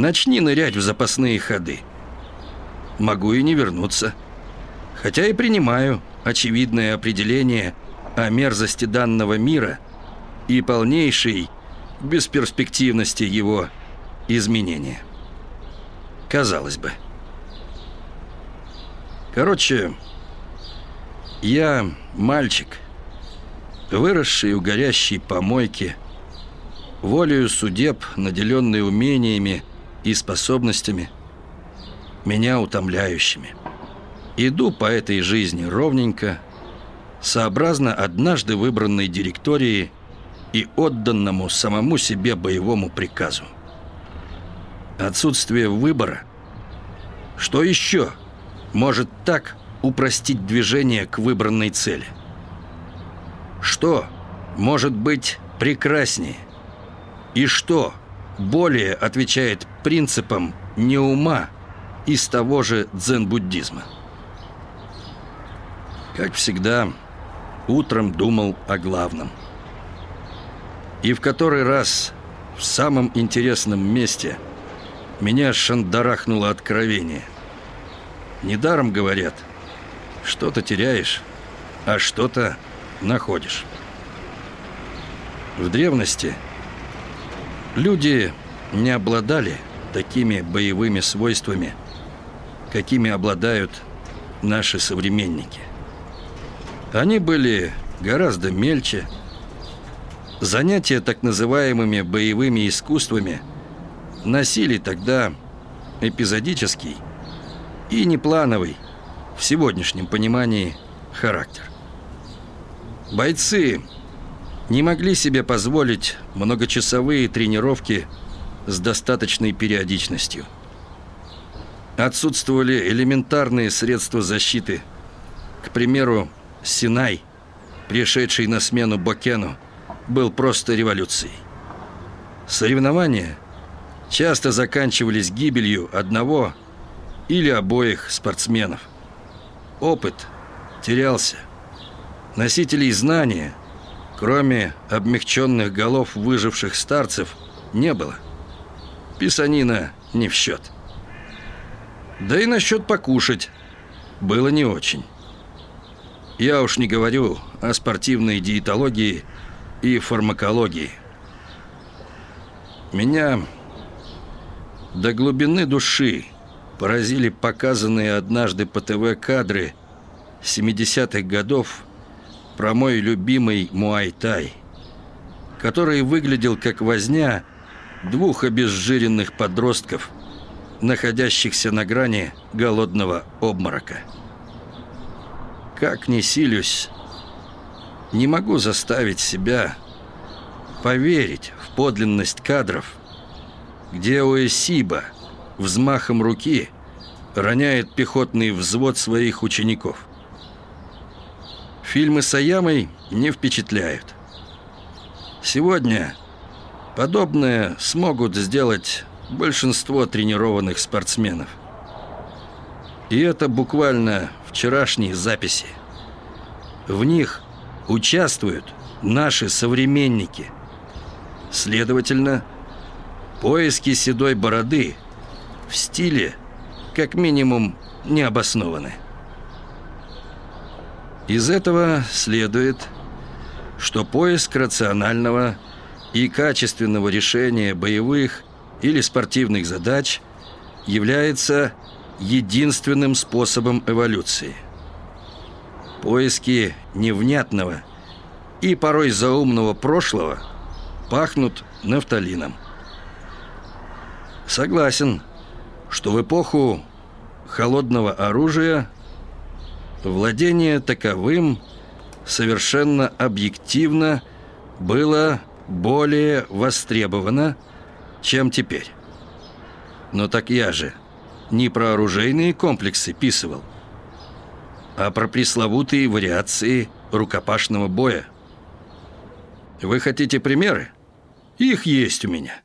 начни нырять в запасные ходы. Могу и не вернуться. Хотя и принимаю очевидное определение о мерзости данного мира и полнейшей бесперспективности его изменения. Казалось бы. Короче, я мальчик, выросший у горящей помойки, волею судеб, наделенный умениями и способностями, меня утомляющими. Иду по этой жизни ровненько, сообразно однажды выбранной директории и отданному самому себе боевому приказу. Отсутствие выбора. Что еще может так упростить движение к выбранной цели? Что может быть прекраснее? И что более отвечает принципам не ума из того же дзен-буддизма? Как всегда, утром думал о главном. И в который раз в самом интересном месте меня шандарахнуло откровение. Недаром говорят, что-то теряешь, а что-то находишь. В древности – Люди не обладали такими боевыми свойствами, какими обладают наши современники. Они были гораздо мельче. Занятия так называемыми боевыми искусствами носили тогда эпизодический и неплановый в сегодняшнем понимании характер. Бойцы не могли себе позволить многочасовые тренировки с достаточной периодичностью. Отсутствовали элементарные средства защиты. К примеру, Синай, пришедший на смену Бокену, был просто революцией. Соревнования часто заканчивались гибелью одного или обоих спортсменов. Опыт терялся. Носителей знания – Кроме обмягченных голов выживших старцев, не было. Писанина не в счет. Да и насчет покушать было не очень. Я уж не говорю о спортивной диетологии и фармакологии. Меня до глубины души поразили показанные однажды по ТВ кадры 70-х годов про мой любимый муай-тай, который выглядел как возня двух обезжиренных подростков, находящихся на грани голодного обморока. Как не силюсь, не могу заставить себя поверить в подлинность кадров, где Уэсиба взмахом руки роняет пехотный взвод своих учеников. Фильмы с Аямой не впечатляют. Сегодня подобное смогут сделать большинство тренированных спортсменов. И это буквально вчерашние записи. В них участвуют наши современники. Следовательно, поиски седой бороды в стиле как минимум необоснованы. Из этого следует, что поиск рационального и качественного решения боевых или спортивных задач является единственным способом эволюции. Поиски невнятного и порой заумного прошлого пахнут нафталином. Согласен, что в эпоху холодного оружия Владение таковым совершенно объективно было более востребовано, чем теперь. Но так я же не про оружейные комплексы писывал, а про пресловутые вариации рукопашного боя. Вы хотите примеры? Их есть у меня.